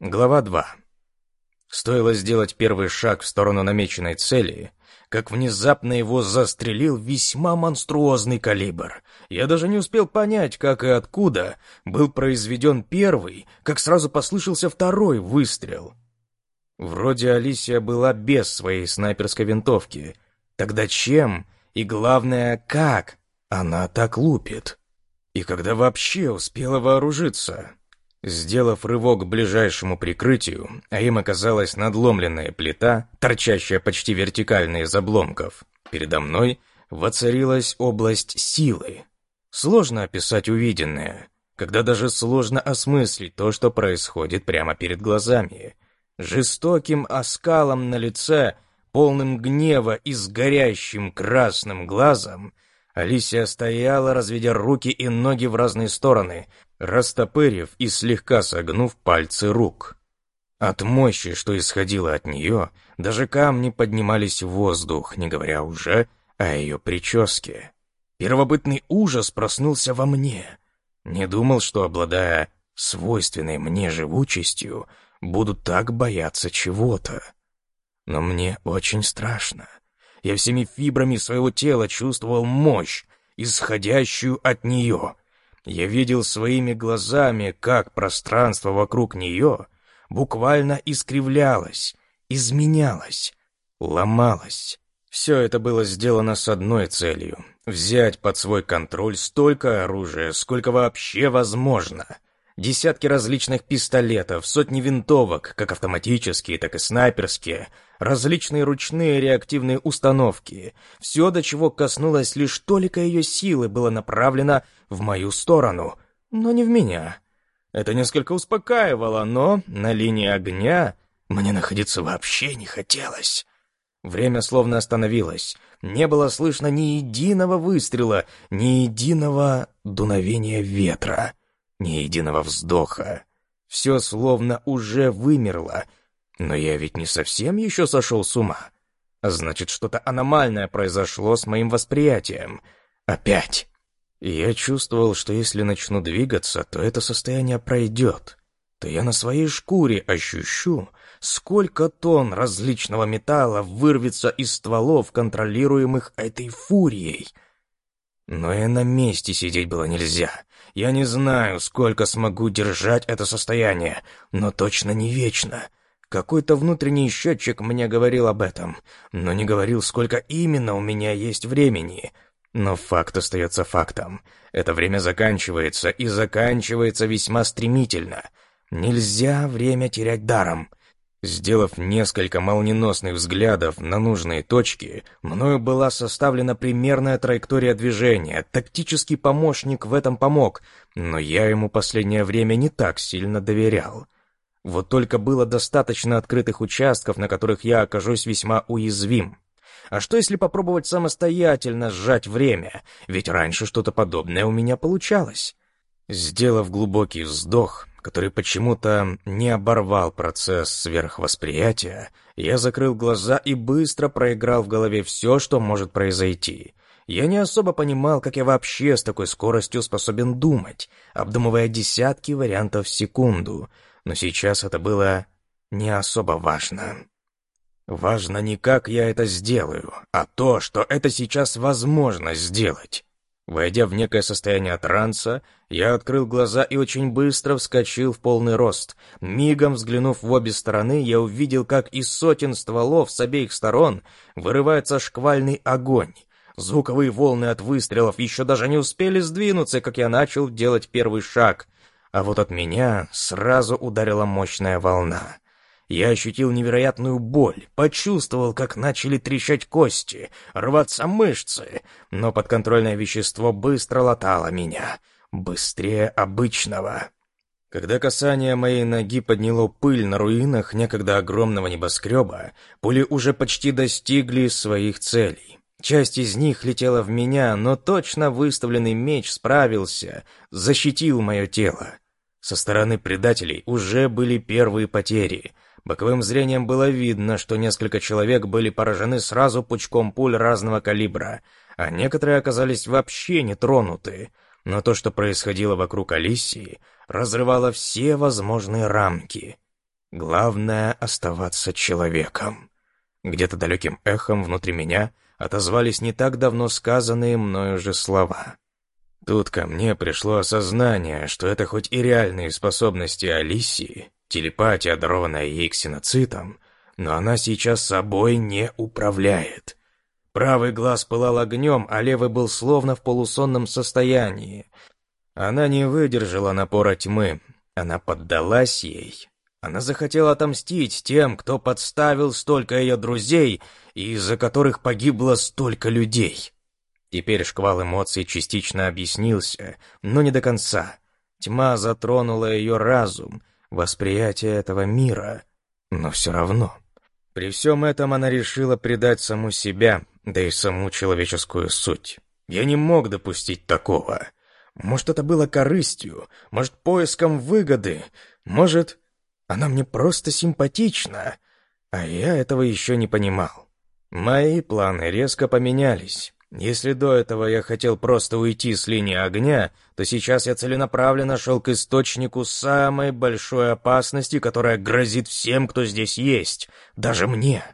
Глава 2. Стоило сделать первый шаг в сторону намеченной цели, как внезапно его застрелил весьма монструозный калибр. Я даже не успел понять, как и откуда был произведен первый, как сразу послышался второй выстрел. Вроде Алисия была без своей снайперской винтовки. Тогда чем и, главное, как она так лупит? И когда вообще успела вооружиться? Сделав рывок к ближайшему прикрытию, а им оказалась надломленная плита, торчащая почти вертикально из обломков, передо мной воцарилась область силы. Сложно описать увиденное, когда даже сложно осмыслить то, что происходит прямо перед глазами. Жестоким оскалом на лице, полным гнева и с горящим красным глазом, Алисия стояла, разведя руки и ноги в разные стороны, растопырив и слегка согнув пальцы рук. От мощи, что исходило от нее, даже камни поднимались в воздух, не говоря уже о ее прическе. Первобытный ужас проснулся во мне. Не думал, что, обладая свойственной мне живучестью, буду так бояться чего-то. Но мне очень страшно. Я всеми фибрами своего тела чувствовал мощь, исходящую от нее, я видел своими глазами, как пространство вокруг нее буквально искривлялось, изменялось, ломалось. Все это было сделано с одной целью — взять под свой контроль столько оружия, сколько вообще возможно — Десятки различных пистолетов, сотни винтовок, как автоматические, так и снайперские, различные ручные реактивные установки. Все, до чего коснулось лишь толика ее силы, было направлено в мою сторону, но не в меня. Это несколько успокаивало, но на линии огня мне находиться вообще не хотелось. Время словно остановилось. Не было слышно ни единого выстрела, ни единого дуновения ветра ни единого вздоха. Все словно уже вымерло, но я ведь не совсем еще сошел с ума. Значит, что-то аномальное произошло с моим восприятием. Опять. я чувствовал, что если начну двигаться, то это состояние пройдет. То я на своей шкуре ощущу, сколько тонн различного металла вырвется из стволов, контролируемых этой фурией. Но и на месте сидеть было нельзя. Я не знаю, сколько смогу держать это состояние, но точно не вечно. Какой-то внутренний счетчик мне говорил об этом, но не говорил, сколько именно у меня есть времени. Но факт остается фактом. Это время заканчивается, и заканчивается весьма стремительно. Нельзя время терять даром. Сделав несколько молниеносных взглядов на нужные точки, мною была составлена примерная траектория движения. Тактический помощник в этом помог, но я ему последнее время не так сильно доверял. Вот только было достаточно открытых участков, на которых я окажусь весьма уязвим. А что если попробовать самостоятельно сжать время? Ведь раньше что-то подобное у меня получалось. Сделав глубокий вздох, который почему-то не оборвал процесс сверхвосприятия, я закрыл глаза и быстро проиграл в голове все, что может произойти. Я не особо понимал, как я вообще с такой скоростью способен думать, обдумывая десятки вариантов в секунду, но сейчас это было не особо важно. Важно не как я это сделаю, а то, что это сейчас возможно сделать. Войдя в некое состояние транса, я открыл глаза и очень быстро вскочил в полный рост. Мигом взглянув в обе стороны, я увидел, как из сотен стволов с обеих сторон вырывается шквальный огонь. Звуковые волны от выстрелов еще даже не успели сдвинуться, как я начал делать первый шаг. А вот от меня сразу ударила мощная волна. Я ощутил невероятную боль, почувствовал, как начали трещать кости, рваться мышцы, но подконтрольное вещество быстро латало меня, быстрее обычного. Когда касание моей ноги подняло пыль на руинах некогда огромного небоскреба, пули уже почти достигли своих целей. Часть из них летела в меня, но точно выставленный меч справился, защитил мое тело. Со стороны предателей уже были первые потери — Боковым зрением было видно, что несколько человек были поражены сразу пучком пуль разного калибра, а некоторые оказались вообще не тронуты. Но то, что происходило вокруг Алисии, разрывало все возможные рамки. Главное — оставаться человеком. Где-то далеким эхом внутри меня отозвались не так давно сказанные мною же слова. Тут ко мне пришло осознание, что это хоть и реальные способности Алисии, телепатия, дарованная ей ксеноцитом, но она сейчас собой не управляет. Правый глаз пылал огнем, а левый был словно в полусонном состоянии. Она не выдержала напора тьмы, она поддалась ей. Она захотела отомстить тем, кто подставил столько ее друзей и из-за которых погибло столько людей. Теперь шквал эмоций частично объяснился, но не до конца. Тьма затронула ее разум, восприятие этого мира, но все равно. При всем этом она решила предать саму себя, да и саму человеческую суть. Я не мог допустить такого. Может, это было корыстью, может, поиском выгоды, может, она мне просто симпатична, а я этого еще не понимал. Мои планы резко поменялись. Если до этого я хотел просто уйти с линии огня, то сейчас я целенаправленно шел к источнику самой большой опасности, которая грозит всем, кто здесь есть, даже мне.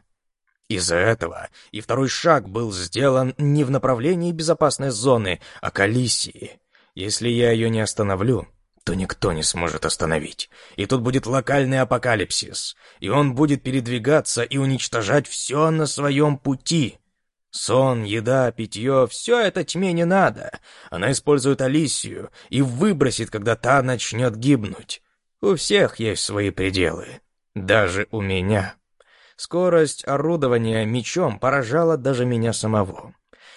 Из-за этого и второй шаг был сделан не в направлении безопасной зоны, а к Алисии. Если я ее не остановлю, то никто не сможет остановить. И тут будет локальный апокалипсис, и он будет передвигаться и уничтожать все на своем пути. Сон, еда, питье — все это тьме не надо. Она использует Алисию и выбросит, когда та начнет гибнуть. У всех есть свои пределы. Даже у меня. Скорость орудования мечом поражала даже меня самого.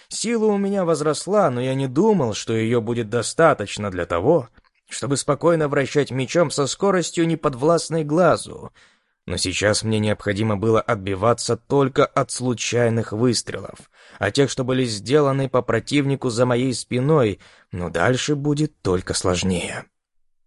Сила у меня возросла, но я не думал, что ее будет достаточно для того, чтобы спокойно вращать мечом со скоростью неподвластной глазу — но сейчас мне необходимо было отбиваться только от случайных выстрелов, а тех, что были сделаны по противнику за моей спиной, но дальше будет только сложнее.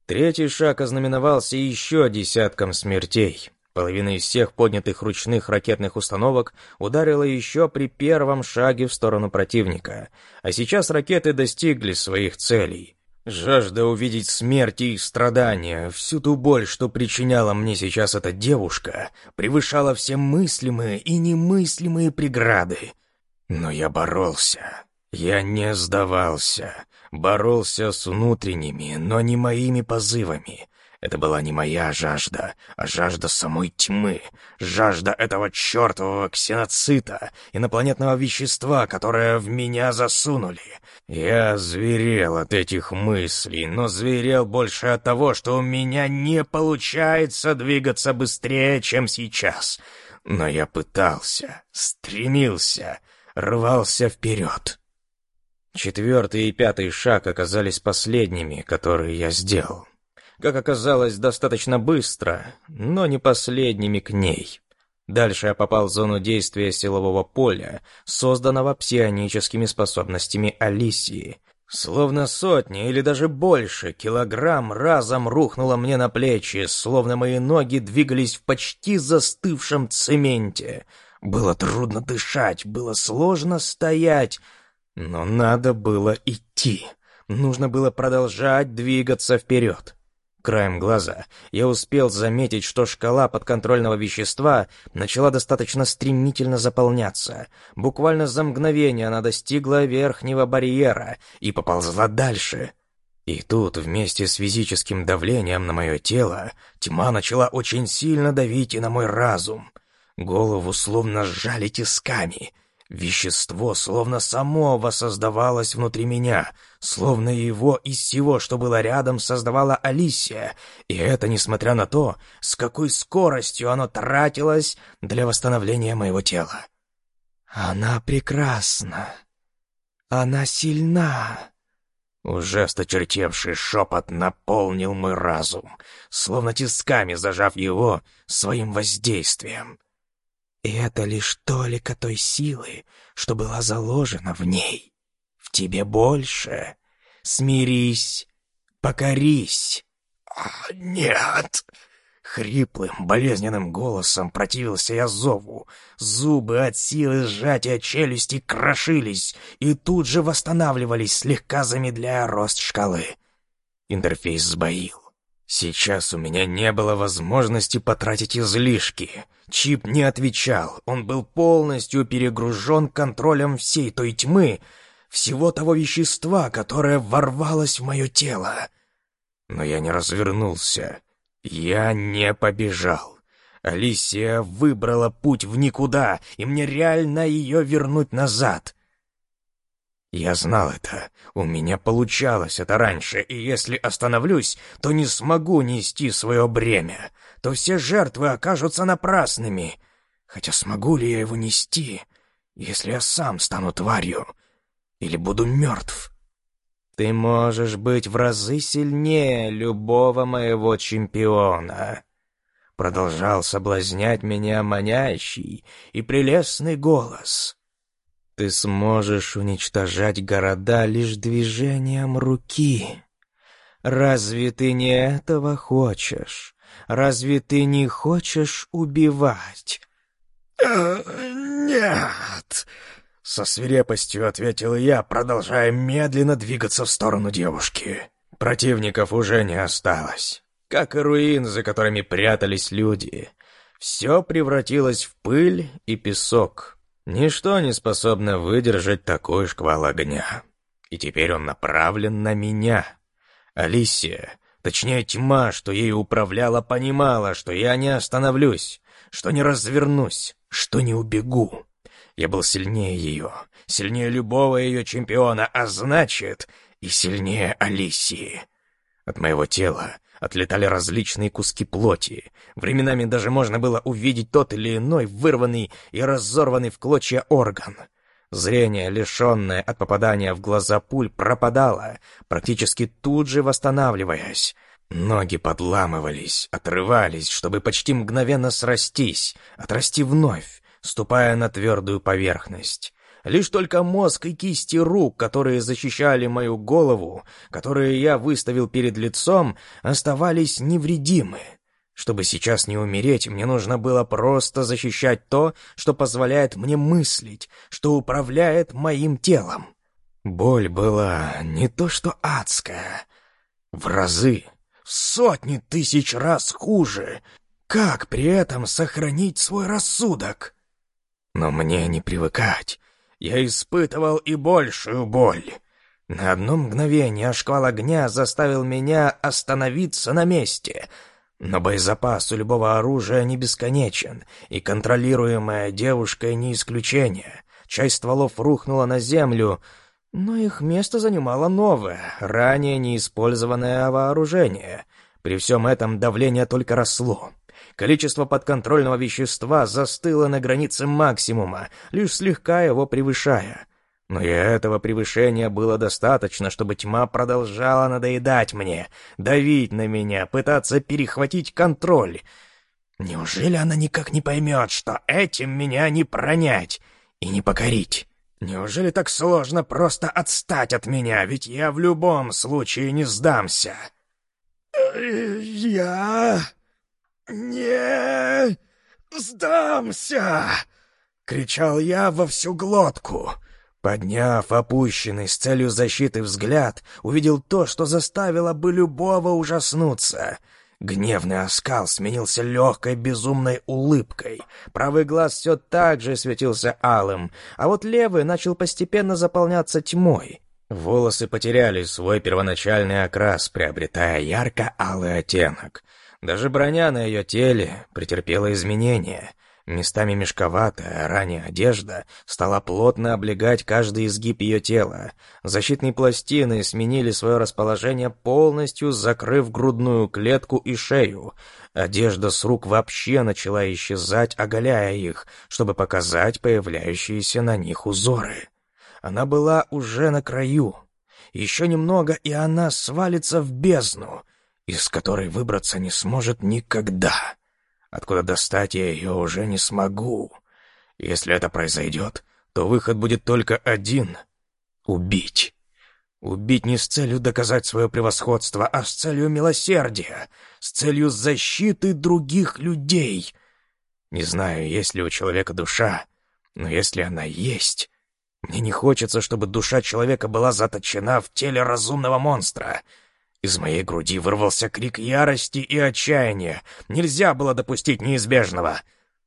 Третий шаг ознаменовался еще десятком смертей. Половина из всех поднятых ручных ракетных установок ударила еще при первом шаге в сторону противника, а сейчас ракеты достигли своих целей — Жажда увидеть смерть и страдания, всю ту боль, что причиняла мне сейчас эта девушка, превышала все мыслимые и немыслимые преграды. Но я боролся. Я не сдавался. Боролся с внутренними, но не моими позывами. Это была не моя жажда, а жажда самой тьмы, жажда этого чертового ксеноцита, инопланетного вещества, которое в меня засунули. Я зверел от этих мыслей, но зверел больше от того, что у меня не получается двигаться быстрее, чем сейчас. Но я пытался, стремился, рвался вперед. Четвертый и пятый шаг оказались последними, которые я сделал как оказалось, достаточно быстро, но не последними к ней. Дальше я попал в зону действия силового поля, созданного псионическими способностями Алисии. Словно сотни или даже больше килограмм разом рухнуло мне на плечи, словно мои ноги двигались в почти застывшем цементе. Было трудно дышать, было сложно стоять, но надо было идти. Нужно было продолжать двигаться вперед. Краем глаза я успел заметить, что шкала подконтрольного вещества начала достаточно стремительно заполняться. Буквально за мгновение она достигла верхнего барьера и поползла дальше. И тут, вместе с физическим давлением на мое тело, тьма начала очень сильно давить и на мой разум. Голову словно сжали тисками — Вещество словно само воссоздавалось внутри меня, словно его из всего, что было рядом, создавала Алисия, и это несмотря на то, с какой скоростью оно тратилось для восстановления моего тела. «Она прекрасна. Она сильна». Уже сточертевший шепот наполнил мой разум, словно тисками зажав его своим воздействием. И это лишь толика той силы, что была заложена в ней. В тебе больше. Смирись, покорись. А, нет. Хриплым, болезненным голосом противился я зову. Зубы от силы сжатия челюсти крошились и тут же восстанавливались, слегка замедляя рост шкалы. Интерфейс сбоил. Сейчас у меня не было возможности потратить излишки. Чип не отвечал, он был полностью перегружен контролем всей той тьмы, всего того вещества, которое ворвалось в мое тело. Но я не развернулся, я не побежал. Алисия выбрала путь в никуда, и мне реально ее вернуть назад. Я знал это. У меня получалось это раньше, и если остановлюсь, то не смогу нести свое бремя, то все жертвы окажутся напрасными. Хотя смогу ли я его нести, если я сам стану тварью или буду мертв? Ты можешь быть в разы сильнее любого моего чемпиона. Продолжал соблазнять меня манящий и прелестный голос. Ты сможешь уничтожать города лишь движением руки. Разве ты не этого хочешь? Разве ты не хочешь убивать? «Э, «Нет!» — со свирепостью ответил я, продолжая медленно двигаться в сторону девушки. Противников уже не осталось. Как и руин, за которыми прятались люди. Все превратилось в пыль и песок. Ничто не способно выдержать такой шквал огня. И теперь он направлен на меня. Алисия, точнее тьма, что ею управляла, понимала, что я не остановлюсь, что не развернусь, что не убегу. Я был сильнее ее, сильнее любого ее чемпиона, а значит, и сильнее Алисии. От моего тела отлетали различные куски плоти. Временами даже можно было увидеть тот или иной вырванный и разорванный в клочья орган. Зрение, лишенное от попадания в глаза пуль, пропадало, практически тут же восстанавливаясь. Ноги подламывались, отрывались, чтобы почти мгновенно срастись, отрасти вновь, ступая на твердую поверхность. Лишь только мозг и кисти рук, которые защищали мою голову, которые я выставил перед лицом, оставались невредимы. Чтобы сейчас не умереть, мне нужно было просто защищать то, что позволяет мне мыслить, что управляет моим телом. Боль была не то что адская, в разы, в сотни тысяч раз хуже. Как при этом сохранить свой рассудок? Но мне не привыкать я испытывал и большую боль. На одно мгновение шквал огня заставил меня остановиться на месте. Но боезапас у любого оружия не бесконечен, и контролируемая девушкой не исключение. Часть стволов рухнула на землю, но их место занимало новое, ранее неиспользованное вооружение. При всем этом давление только росло. Количество подконтрольного вещества застыло на границе максимума, лишь слегка его превышая. Но и этого превышения было достаточно, чтобы тьма продолжала надоедать мне, давить на меня, пытаться перехватить контроль. Неужели она никак не поймет, что этим меня не пронять и не покорить? Неужели так сложно просто отстать от меня, ведь я в любом случае не сдамся? «Я...» «Не сдамся!» — кричал я во всю глотку. Подняв опущенный с целью защиты взгляд, увидел то, что заставило бы любого ужаснуться. Гневный оскал сменился легкой безумной улыбкой. Правый глаз все так же светился алым, а вот левый начал постепенно заполняться тьмой. Волосы потеряли свой первоначальный окрас, приобретая ярко-алый оттенок. Даже броня на ее теле претерпела изменения. Местами мешковатая, ранее одежда стала плотно облегать каждый изгиб ее тела. Защитные пластины сменили свое расположение полностью, закрыв грудную клетку и шею. Одежда с рук вообще начала исчезать, оголяя их, чтобы показать появляющиеся на них узоры. Она была уже на краю. Еще немного, и она свалится в бездну — из которой выбраться не сможет никогда. Откуда достать я ее уже не смогу. Если это произойдет, то выход будет только один — убить. Убить не с целью доказать свое превосходство, а с целью милосердия, с целью защиты других людей. Не знаю, есть ли у человека душа, но если она есть... Мне не хочется, чтобы душа человека была заточена в теле разумного монстра — Из моей груди вырвался крик ярости и отчаяния. Нельзя было допустить неизбежного.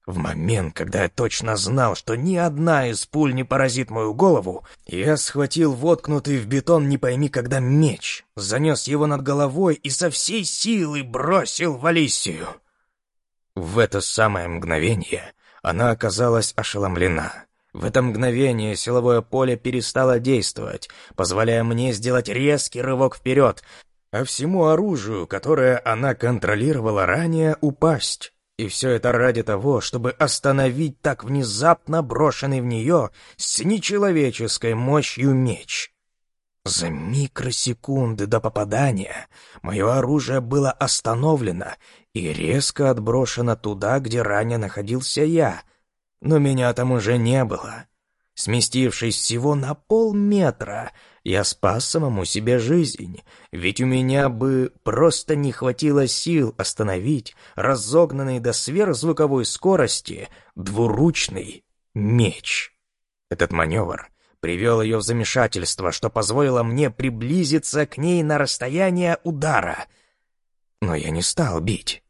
В момент, когда я точно знал, что ни одна из пуль не поразит мою голову, я схватил воткнутый в бетон не пойми когда меч, занес его над головой и со всей силы бросил в Алисию. В это самое мгновение она оказалась ошеломлена. В это мгновение силовое поле перестало действовать, позволяя мне сделать резкий рывок вперед, а всему оружию, которое она контролировала ранее, упасть. И все это ради того, чтобы остановить так внезапно брошенный в нее с нечеловеческой мощью меч. За микросекунды до попадания мое оружие было остановлено и резко отброшено туда, где ранее находился я. Но меня там уже не было. Сместившись всего на полметра, я спас самому себе жизнь, ведь у меня бы просто не хватило сил остановить разогнанный до сверхзвуковой скорости двуручный меч. Этот маневр привел ее в замешательство, что позволило мне приблизиться к ней на расстояние удара. Но я не стал бить.